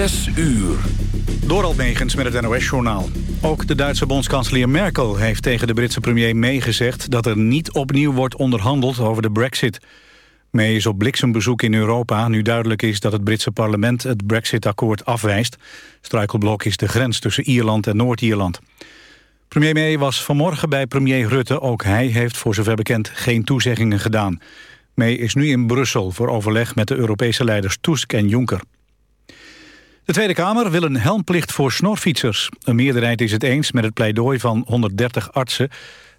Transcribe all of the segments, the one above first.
Zes uur. Door Megens met het NOS-journaal. Ook de Duitse bondskanselier Merkel heeft tegen de Britse premier May gezegd... dat er niet opnieuw wordt onderhandeld over de brexit. May is op bliksembezoek in Europa... nu duidelijk is dat het Britse parlement het brexit-akkoord afwijst. Struikelblok is de grens tussen Ierland en Noord-Ierland. Premier May was vanmorgen bij premier Rutte. Ook hij heeft voor zover bekend geen toezeggingen gedaan. May is nu in Brussel voor overleg met de Europese leiders Tusk en Juncker. De Tweede Kamer wil een helmplicht voor snorfietsers. Een meerderheid is het eens met het pleidooi van 130 artsen...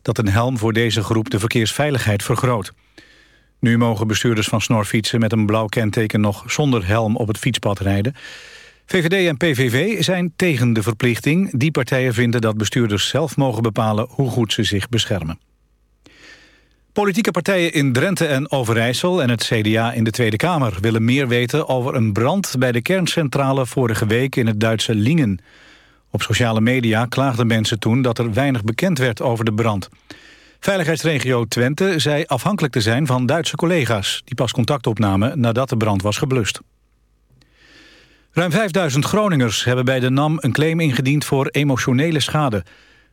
dat een helm voor deze groep de verkeersveiligheid vergroot. Nu mogen bestuurders van snorfietsen met een blauw kenteken... nog zonder helm op het fietspad rijden. VVD en PVV zijn tegen de verplichting. Die partijen vinden dat bestuurders zelf mogen bepalen... hoe goed ze zich beschermen. Politieke partijen in Drenthe en Overijssel en het CDA in de Tweede Kamer willen meer weten over een brand bij de kerncentrale vorige week in het Duitse Lingen. Op sociale media klaagden mensen toen dat er weinig bekend werd over de brand. Veiligheidsregio Twente zei afhankelijk te zijn van Duitse collega's... die pas contact opnamen nadat de brand was geblust. Ruim 5000 Groningers hebben bij de NAM een claim ingediend voor emotionele schade.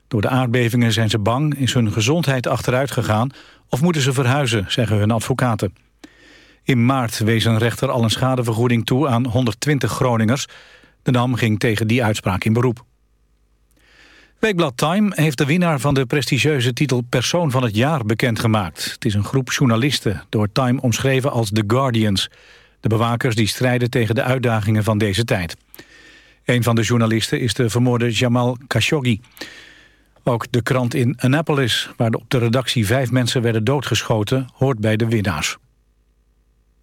Door de aardbevingen zijn ze bang, is hun gezondheid achteruit gegaan of moeten ze verhuizen, zeggen hun advocaten. In maart wees een rechter al een schadevergoeding toe aan 120 Groningers. De NAM ging tegen die uitspraak in beroep. Weekblad Time heeft de winnaar van de prestigieuze titel Persoon van het Jaar bekendgemaakt. Het is een groep journalisten, door Time omschreven als The Guardians. De bewakers die strijden tegen de uitdagingen van deze tijd. Een van de journalisten is de vermoorde Jamal Khashoggi. Ook de krant in Annapolis, waar op de redactie vijf mensen werden doodgeschoten, hoort bij de winnaars.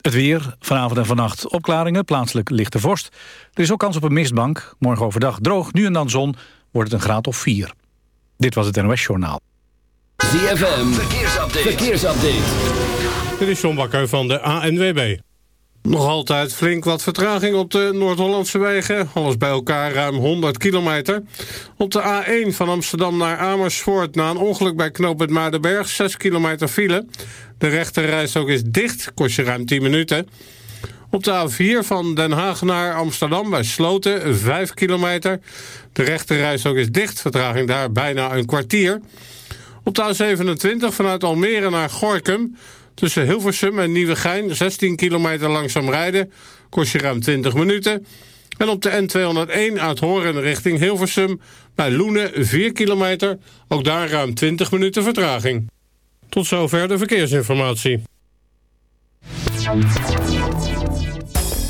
Het weer, vanavond en vannacht opklaringen, plaatselijk lichte vorst. Er is ook kans op een mistbank. Morgen overdag droog, nu en dan zon, wordt het een graad of 4. Dit was het NOS Journaal. ZFM, verkeersupdate. verkeersupdate. Dit is John Bakker van de ANWB. Nog altijd flink wat vertraging op de Noord-Hollandse wegen. Alles bij elkaar ruim 100 kilometer. Op de A1 van Amsterdam naar Amersfoort... na een ongeluk bij knooppunt Maardenberg... 6 kilometer file. De rechterrijstok is dicht, kost je ruim 10 minuten. Op de A4 van Den Haag naar Amsterdam bij Sloten... 5 kilometer. De rechterrijstok is dicht, vertraging daar bijna een kwartier. Op de A27 vanuit Almere naar Gorkum... Tussen Hilversum en Nieuwegein 16 kilometer langzaam rijden. Kost je ruim 20 minuten. En op de N201 uit Horen richting Hilversum... bij Loenen 4 kilometer. Ook daar ruim 20 minuten vertraging. Tot zover de verkeersinformatie.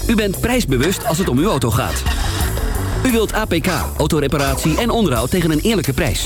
U bent prijsbewust als het om uw auto gaat. U wilt APK, autoreparatie en onderhoud tegen een eerlijke prijs.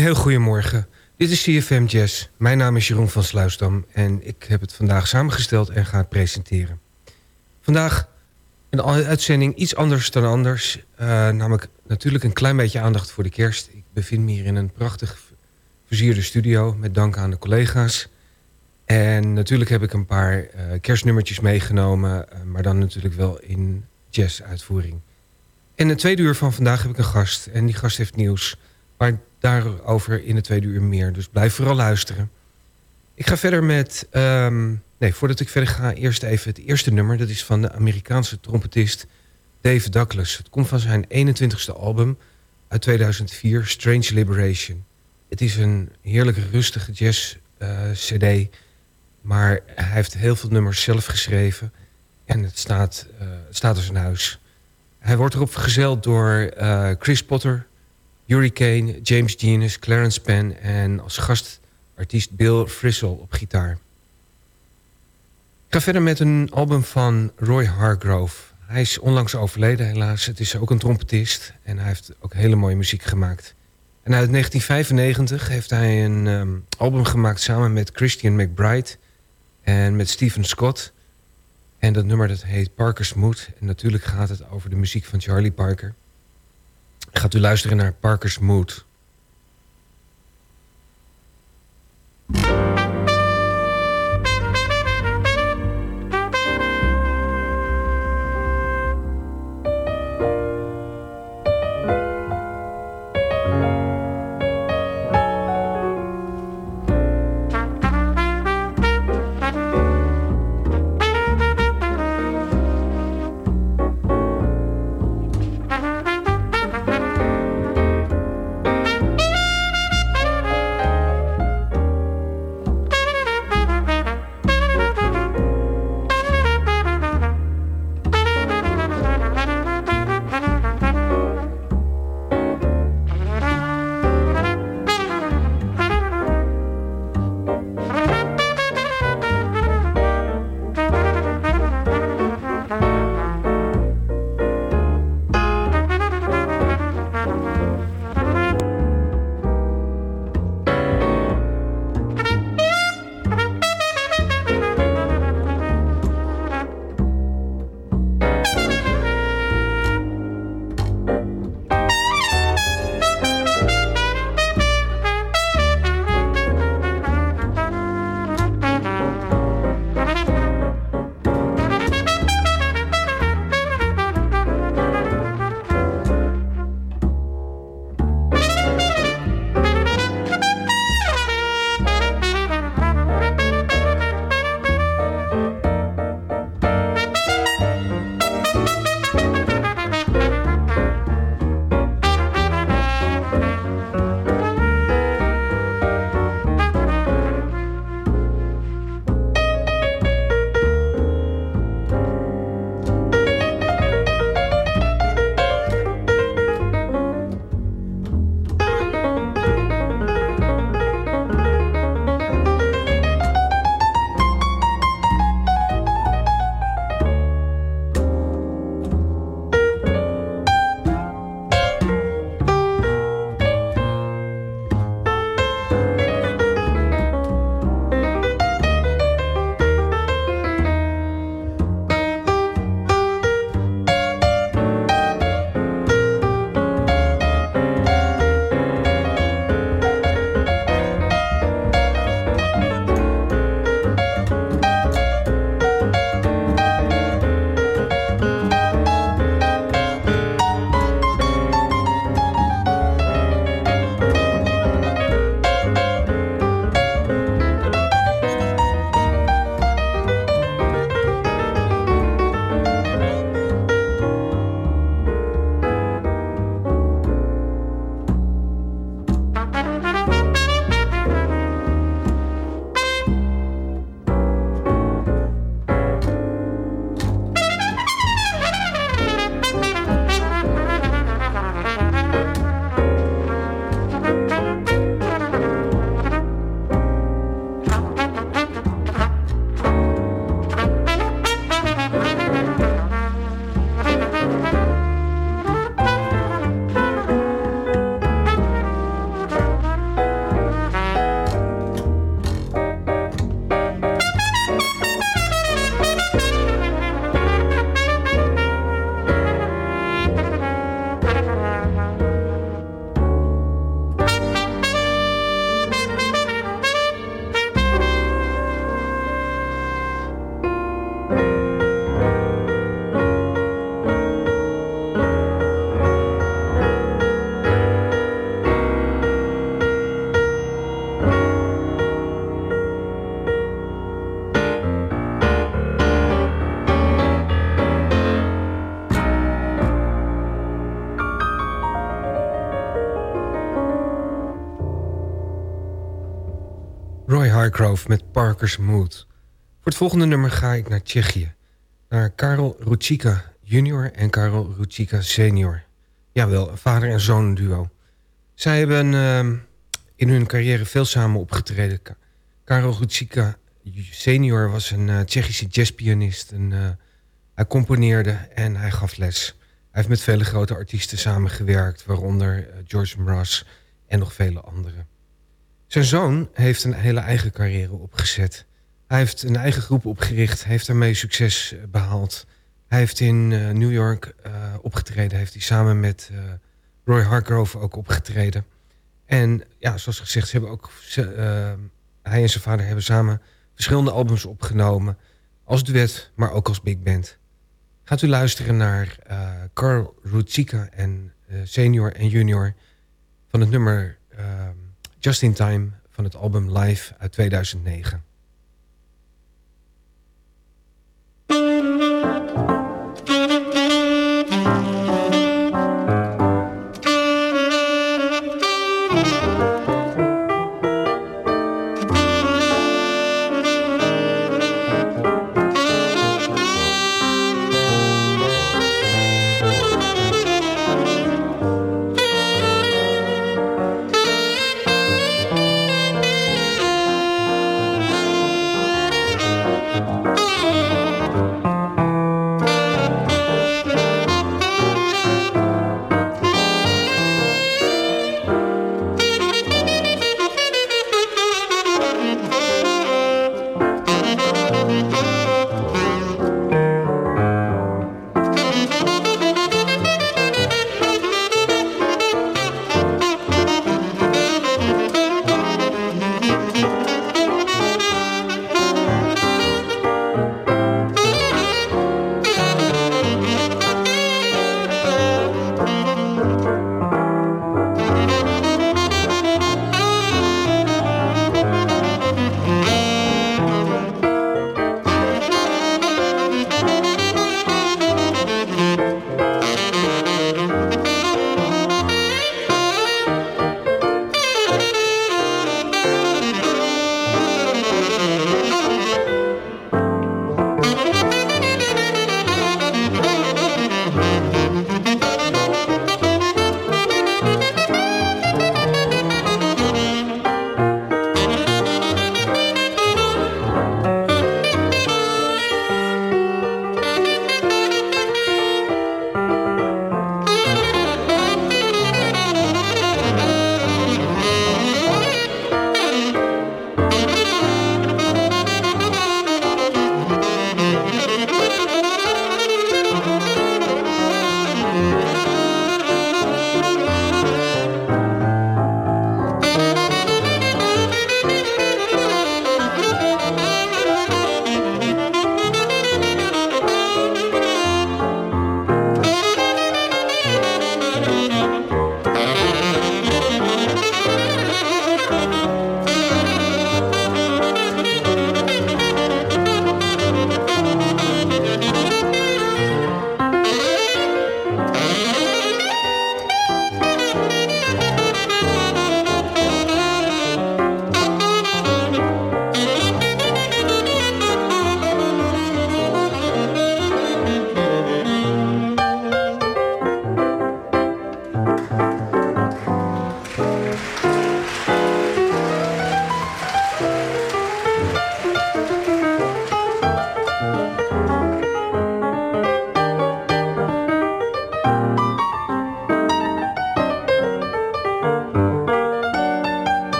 Heel goedemorgen. Dit is CFM Jazz. Mijn naam is Jeroen van Sluisdam en ik heb het vandaag samengesteld en ga het presenteren. Vandaag een uitzending iets anders dan anders. Uh, namelijk natuurlijk een klein beetje aandacht voor de kerst. Ik bevind me hier in een prachtig versierde studio met dank aan de collega's. En natuurlijk heb ik een paar uh, kerstnummertjes meegenomen, uh, maar dan natuurlijk wel in jazz-uitvoering. In het tweede uur van vandaag heb ik een gast en die gast heeft nieuws. Maar daarover in het tweede uur meer. Dus blijf vooral luisteren. Ik ga verder met... Um, nee, voordat ik verder ga, eerst even het eerste nummer. Dat is van de Amerikaanse trompetist Dave Douglas. Het komt van zijn 21ste album uit 2004, Strange Liberation. Het is een heerlijke rustige jazz-cd. Uh, maar hij heeft heel veel nummers zelf geschreven. En het staat, het staat als een huis. Hij wordt erop vergezeld door uh, Chris Potter, Hurricane, James Genus, Clarence Penn en als gastartiest Bill Frisell op gitaar. Ik ga verder met een album van Roy Hargrove. Hij is onlangs overleden helaas. Het is ook een trompetist en hij heeft ook hele mooie muziek gemaakt. En uit 1995 heeft hij een um, album gemaakt samen met Christian McBride en met Stephen Scott. En dat nummer dat heet Parker's Mood. En natuurlijk gaat het over de muziek van Charlie Parker. Gaat u luisteren naar Parker's Mood. Hargrove met Parker's Mood. Voor het volgende nummer ga ik naar Tsjechië. Naar Karel Ruchika junior en Karel Ruchika senior. Jawel, een vader en zoon duo. Zij hebben uh, in hun carrière veel samen opgetreden. Karel Ruchika senior was een uh, Tsjechische jazzpianist. En, uh, hij componeerde en hij gaf les. Hij heeft met vele grote artiesten samengewerkt... waaronder uh, George Mraz en nog vele anderen. Zijn zoon heeft een hele eigen carrière opgezet. Hij heeft een eigen groep opgericht, heeft daarmee succes eh, behaald. Hij heeft in uh, New York uh, opgetreden, heeft hij samen met Roy Hargrove ook opgetreden. En ja, zoals gezegd, ze hebben ook, hij en zijn vader hebben samen verschillende albums opgenomen. Als duet, maar ook als big band. Gaat u luisteren naar Carl Rutsika en senior en junior van het nummer Just in Time van het album Live uit 2009.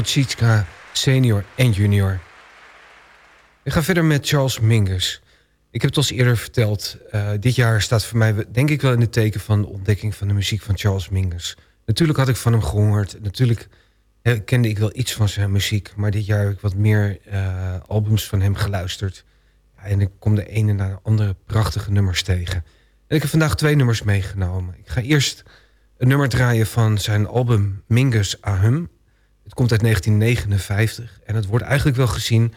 Karl Rutsitska senior en junior. We gaan verder met Charles Mingus. Ik heb het al eerder verteld. Uh, dit jaar staat voor mij denk ik wel in het teken van de ontdekking van de muziek van Charles Mingus. Natuurlijk had ik van hem gehoord. Natuurlijk kende ik wel iets van zijn muziek. Maar dit jaar heb ik wat meer uh, albums van hem geluisterd. Ja, en ik kom de ene naar de andere prachtige nummers tegen. En ik heb vandaag twee nummers meegenomen. Ik ga eerst een nummer draaien van zijn album Mingus Ahum. Het komt uit 1959 en het wordt eigenlijk wel gezien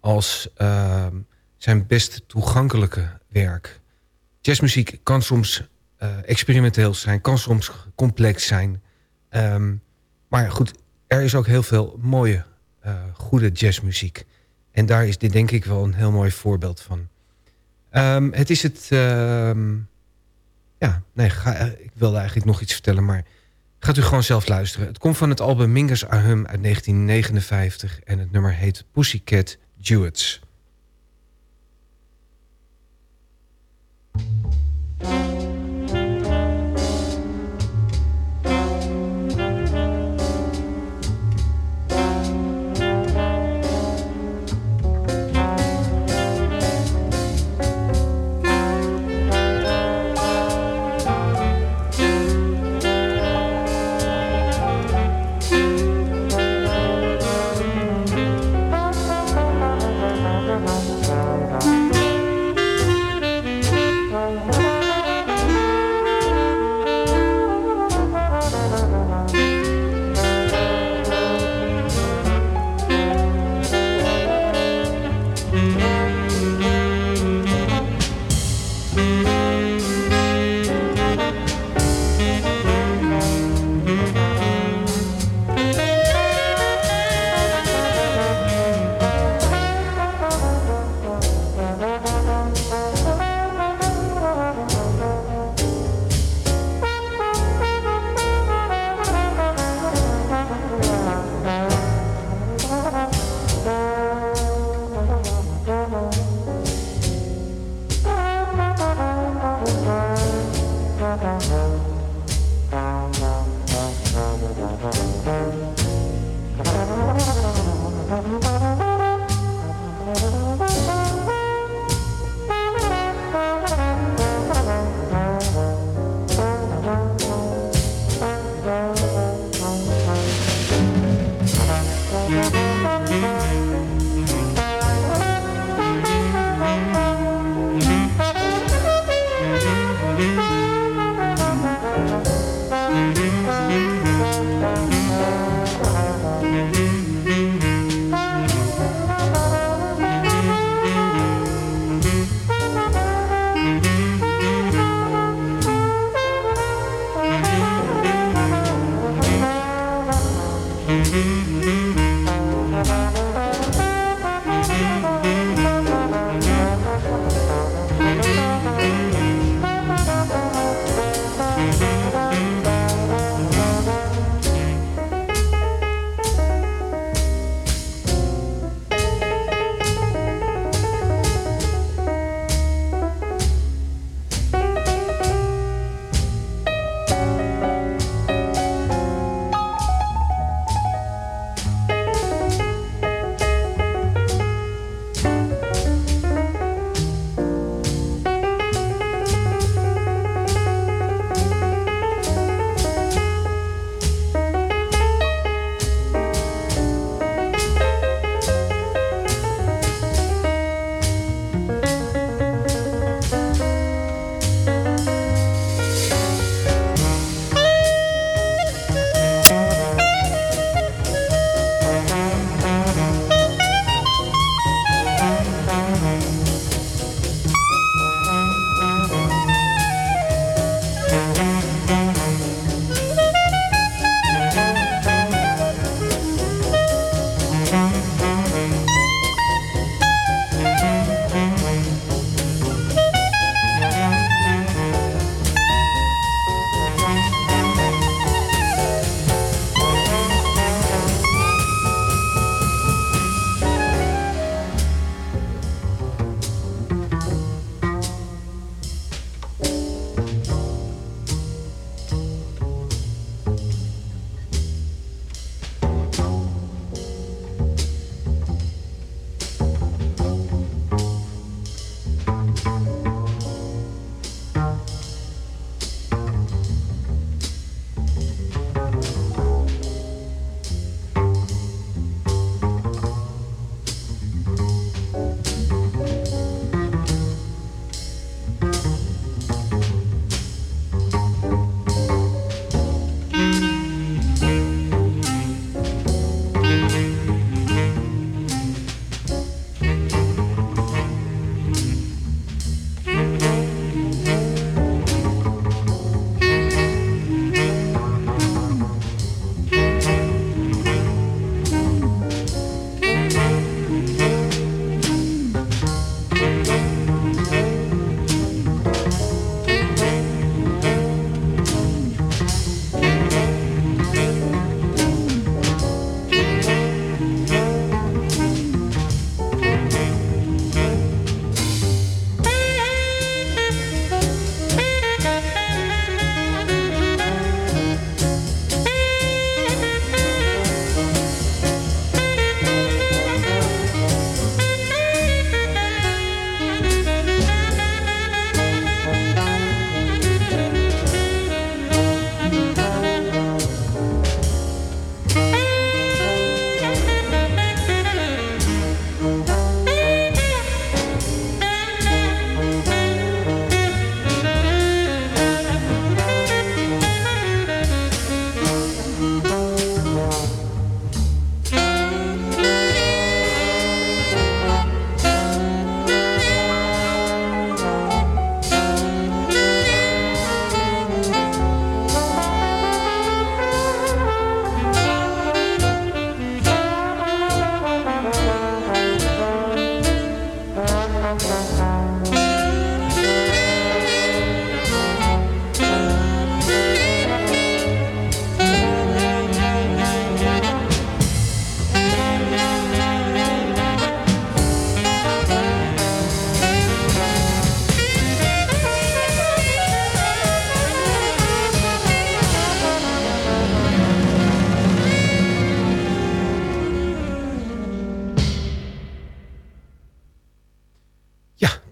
als uh, zijn best toegankelijke werk. Jazzmuziek kan soms uh, experimenteel zijn, kan soms complex zijn. Um, maar goed, er is ook heel veel mooie, uh, goede jazzmuziek. En daar is dit denk ik wel een heel mooi voorbeeld van. Um, het is het... Ja, nee, ga, ik wilde eigenlijk nog iets vertellen, maar gaat u gewoon zelf luisteren. Het komt van het album Mingus Ahum uit 1959 en het nummer heet Pussycat Duets.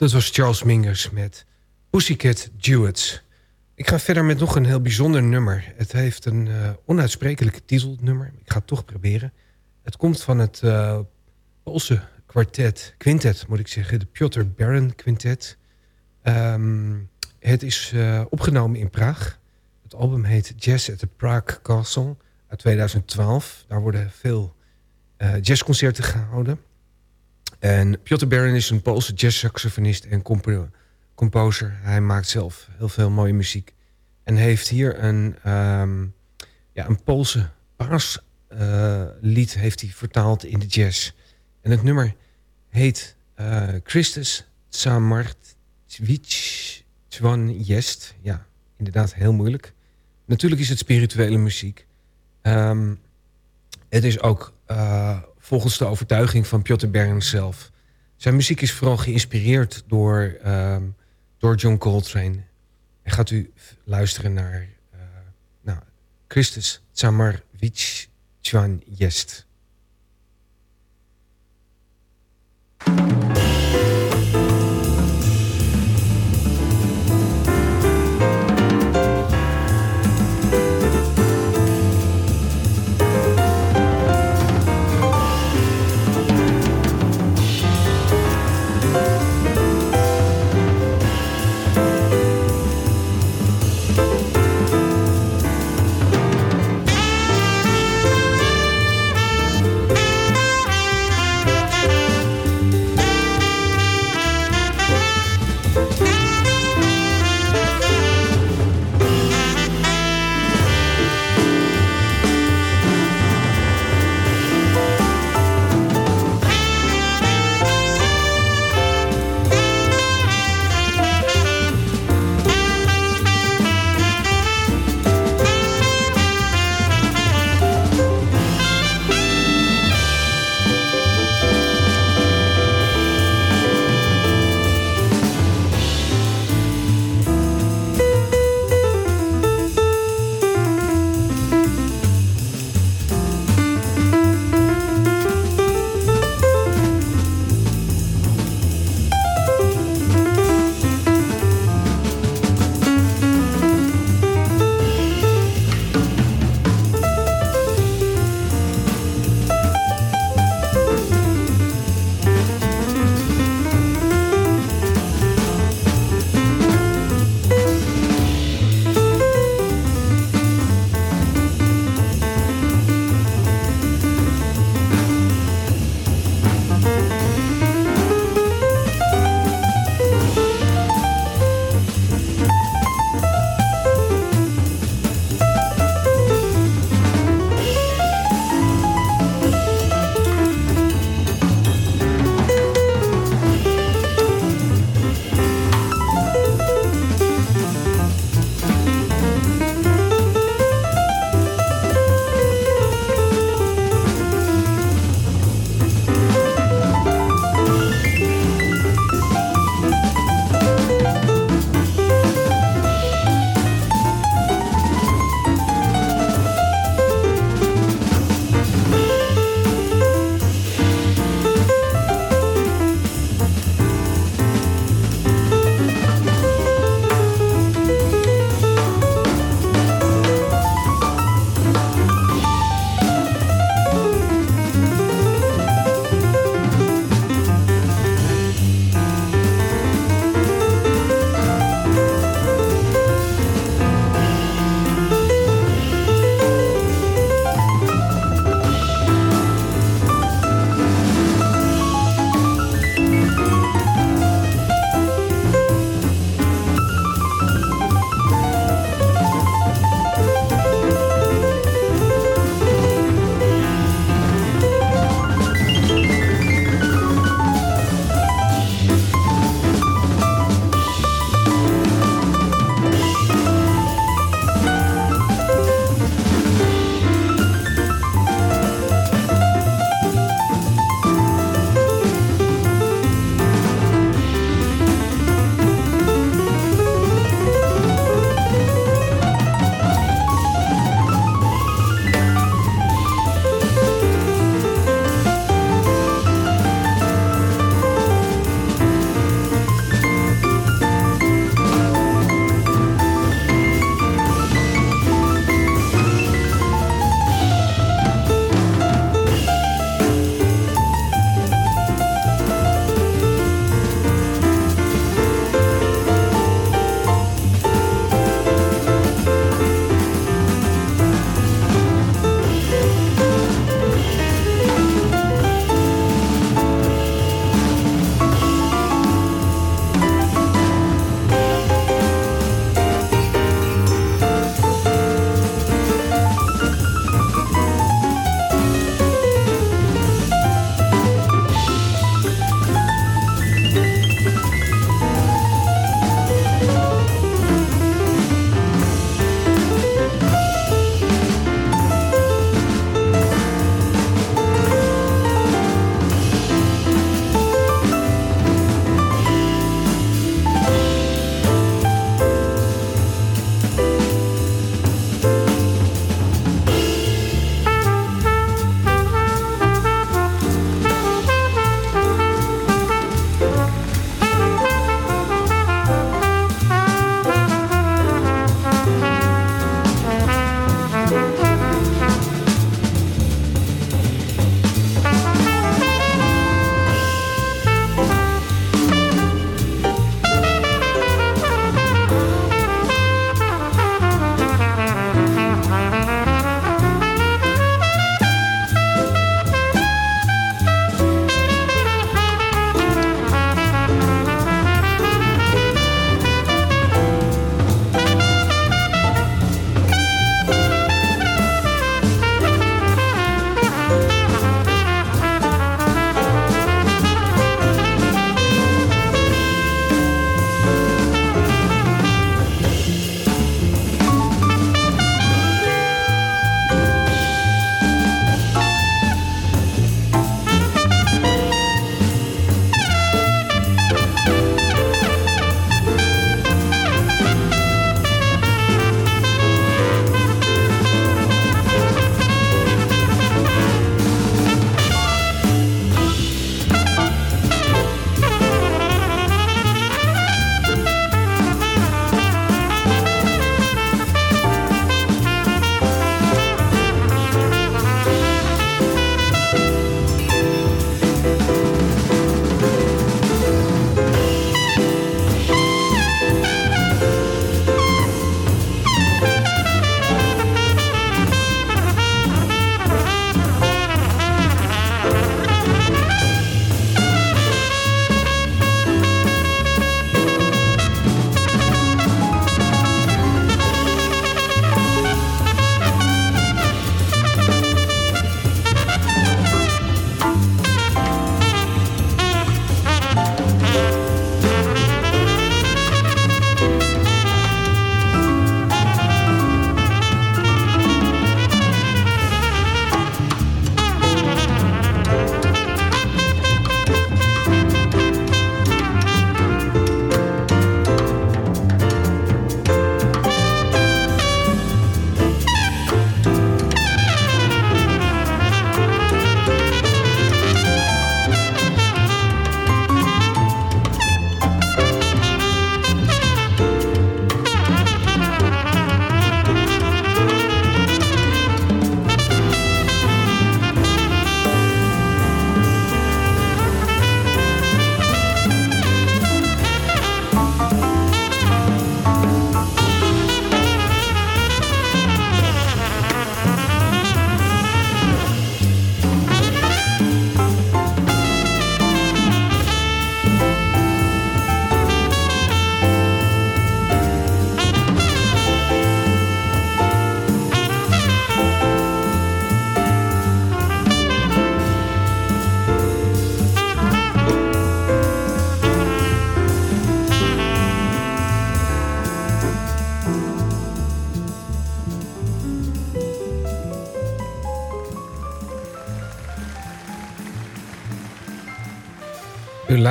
Dat was Charles Mingus met Pussycat Duets. Ik ga verder met nog een heel bijzonder nummer. Het heeft een uh, onuitsprekelijke titelnummer. Ik ga het toch proberen. Het komt van het uh, Poolse kwartet, quintet moet ik zeggen. De Piotr Baron Quintet. Um, het is uh, opgenomen in Praag. Het album heet Jazz at the Prague Castle uit 2012. Daar worden veel jazzconcerten gehouden. En Piotr Baron is een Poolse jazzsaxofonist en composer. Hij maakt zelf heel veel mooie muziek. En heeft hier een, um, ja, een Poolse paaslied uh, heeft hij vertaald in de jazz. En het nummer heet uh, Christus Samartwich Twan Jest. Ja, inderdaad heel moeilijk. Natuurlijk is het spirituele muziek. Um, het is ook uh, volgens de overtuiging van Piotr Bern zelf. Zijn muziek is vooral geïnspireerd door, um, door John Coltrane. En gaat u luisteren naar uh, nou, Christus Tsamarwich Chwan Jest.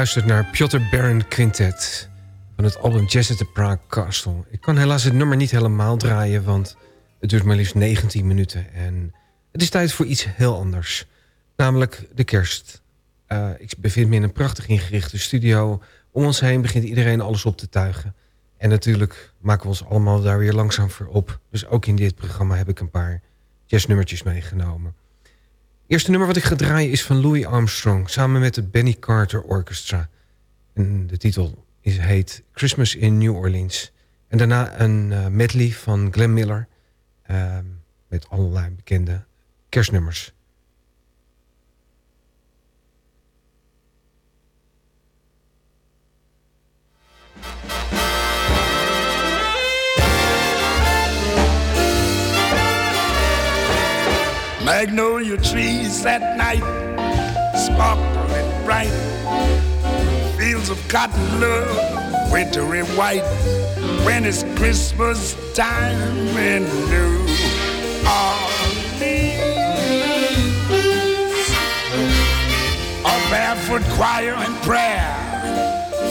U luistert naar Piotr Baron Quintet van het album Jazz at the Prague Castle. Ik kan helaas het nummer niet helemaal draaien, want het duurt maar liefst 19 minuten. En het is tijd voor iets heel anders, namelijk de kerst. Uh, ik bevind me in een prachtig ingerichte studio. Om ons heen begint iedereen alles op te tuigen. En natuurlijk maken we ons allemaal daar weer langzaam voor op. Dus ook in dit programma heb ik een paar jazznummertjes meegenomen eerste nummer wat ik ga draaien is van Louis Armstrong... samen met de Benny Carter Orchestra. En de titel is, heet Christmas in New Orleans. En daarna een uh, medley van Glenn Miller... Uh, met allerlei bekende kerstnummers. Magnolia trees at night, sparkling bright. Fields of cotton love, wintry white. When it's Christmas time in New Orleans. A barefoot choir and prayer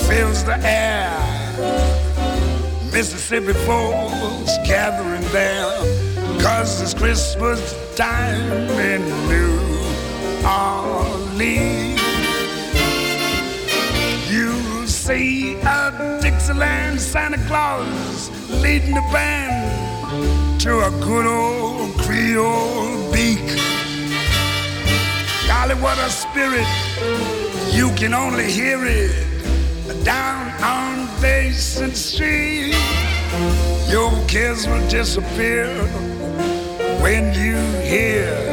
fills the air. Mississippi folks gathering there Cause it's Christmas time in New Orleans. You'll see a Dixieland Santa Claus leading the band to a good old Creole beak. Golly, what a spirit! You can only hear it down on Basin Street. Your cares will disappear when you hear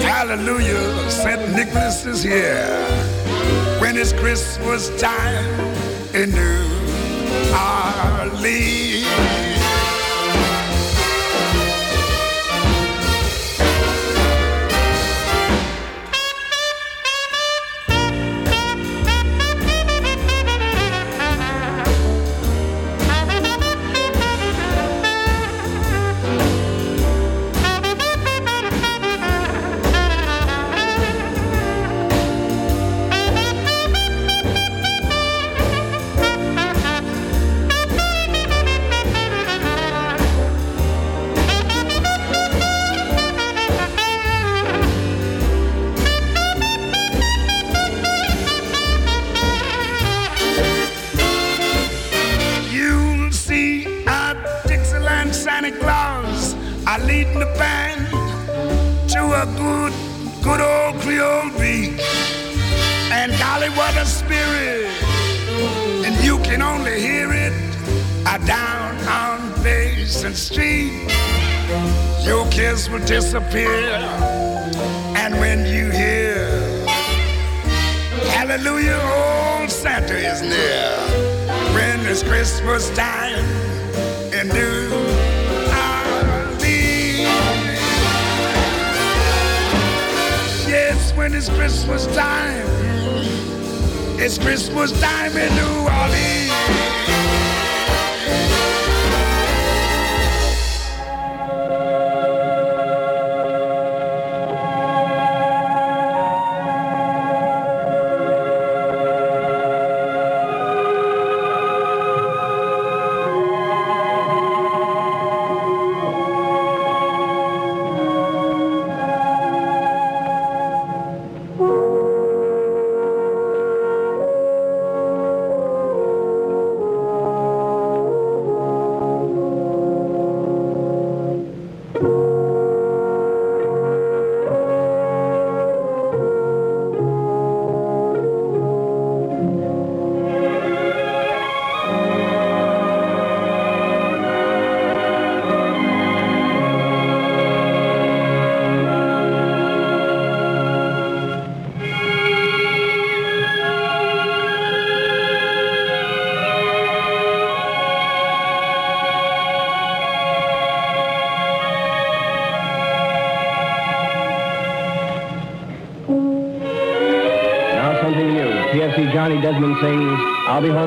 Hallelujah, St. Nicholas is here. When it's Christmas time in New Orleans.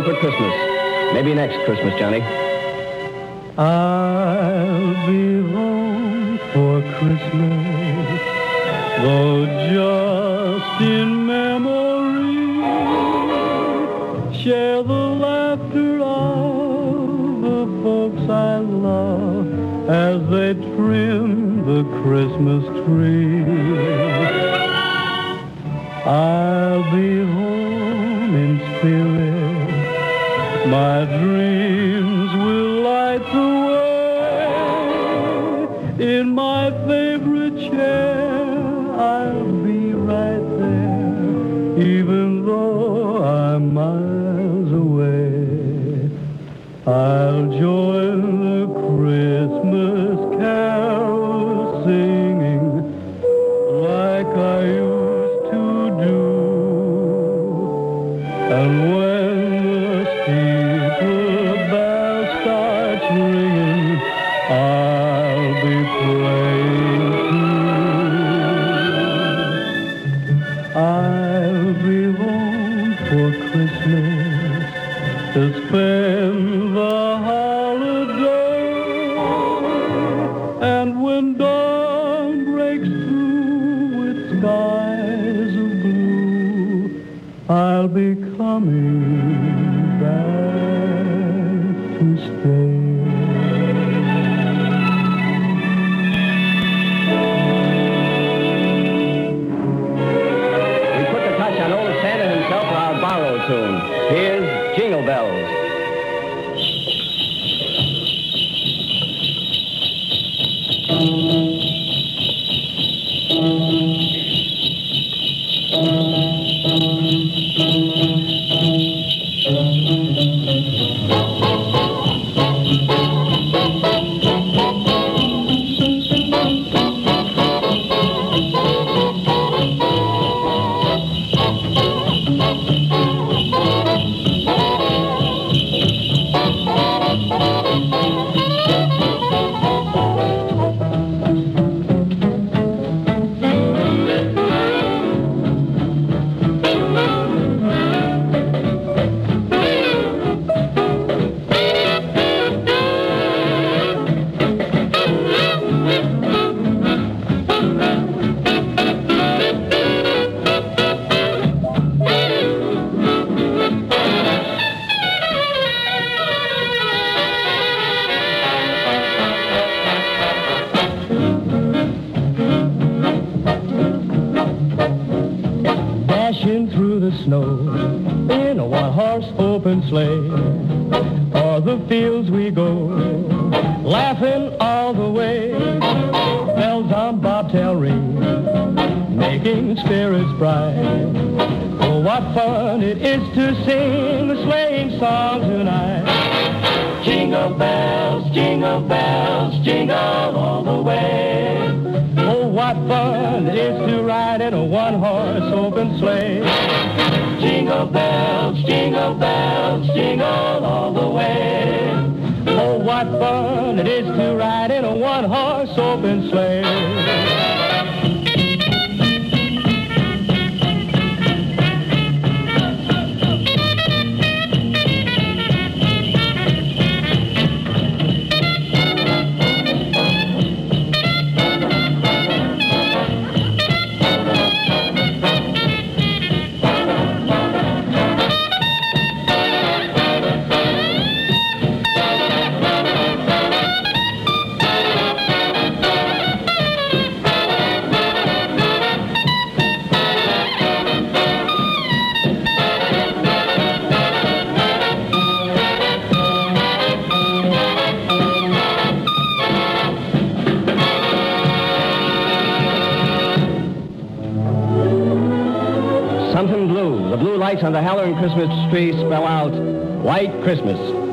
for Christmas. Maybe next Christmas, Johnny. I'll be home for Christmas, though just in memory. Share the laughter of the folks I love as they trim the Christmas tree. I My bright. Oh, what fun it is to sing the sleighing song tonight. Jingle bells, jingle bells, jingle all the way. Oh, what fun it is to ride in a one-horse open sleigh. Jingle bells, jingle bells, jingle all the way. Oh, what fun it is to ride in a one-horse open sleigh. and the Halloween Christmas tree spell out White Christmas.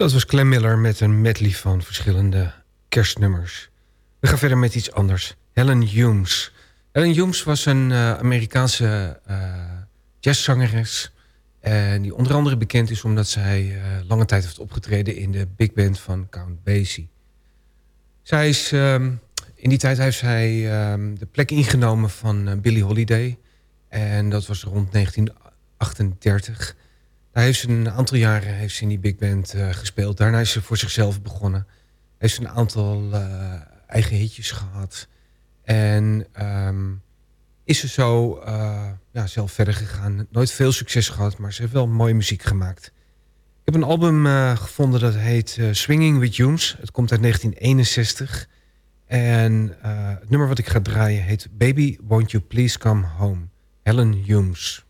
Dat was Clem Miller met een medley van verschillende kerstnummers. We gaan verder met iets anders. Helen Humes. Helen Humes was een uh, Amerikaanse uh, jazzzangeres... En die onder andere bekend is omdat zij lange tijd heeft opgetreden... in de big band van Count Basie. Zij is, um, in die tijd heeft zij um, de plek ingenomen van Billie Holiday. En dat was rond 1938. Daar heeft ze een aantal jaren heeft ze in die big band uh, gespeeld. Daarna is ze voor zichzelf begonnen. Heeft ze een aantal eigen hitjes gehad. En... Um, is ze zo uh, ja, zelf verder gegaan. Nooit veel succes gehad, maar ze heeft wel mooie muziek gemaakt. Ik heb een album gevonden dat heet Swinging with Humes. Het komt uit 1961. En het nummer wat ik ga draaien heet Baby Won't You Please Come Home. Helen Humes.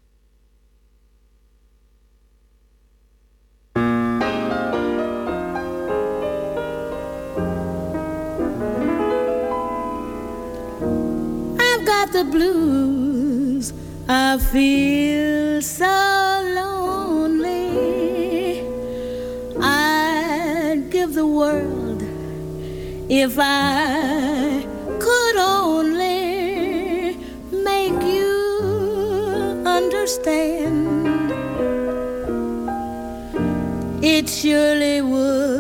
Feel so lonely. I'd give the world if I could only make you understand. It surely would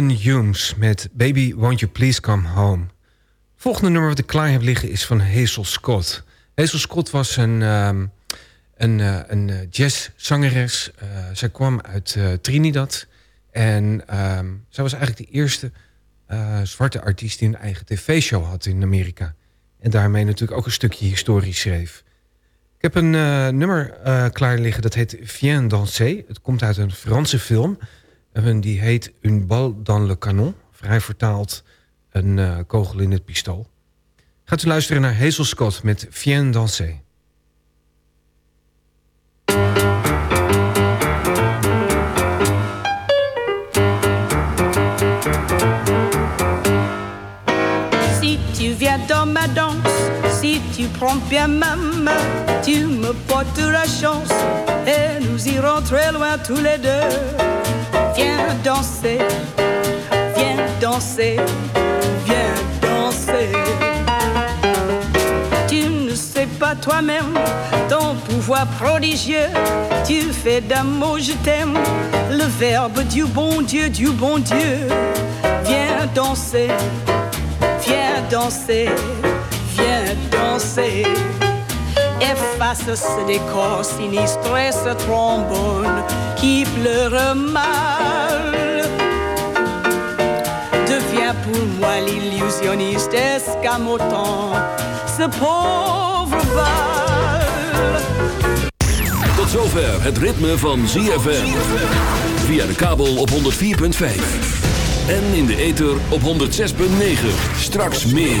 Helen Humes met Baby Won't You Please Come Home. Volgende nummer wat ik klaar heb liggen is van Hazel Scott. Hazel Scott was een, um, een, uh, een eh, jazzzangeres. Uh, zij kwam uit Trinidad. En um, zij was eigenlijk de eerste zwarte artiest die een eigen tv-show had in Amerika. En daarmee natuurlijk ook een stukje historie schreef. Ik heb een nummer klaar liggen dat heet Viens danser. Het komt uit een Franse film... En die heet Un bal dans le canon. Vrij vertaald een uh, kogel in het pistool. gaat u luisteren naar Hazel Scott met Viens Danser. Dans ma danse, si tu prends bien ma main, tu me porteras chance et nous irons très loin tous les deux. Viens danser, viens danser, viens danser. Tu ne sais pas toi-même ton pouvoir prodigieux. Tu fais d'un mot je t'aime, le verbe du bon Dieu, du bon Dieu. Viens danser, viens danser, viens danser. Efface ce décor sinistre et ce trombone qui pleure mal. Deviens pour moi l'illusionniste escamotant ce pauvre bal. Tot zover het ritme van ZFM. Via de kabel op 104.5. En in de ether op 106.9. Straks meer.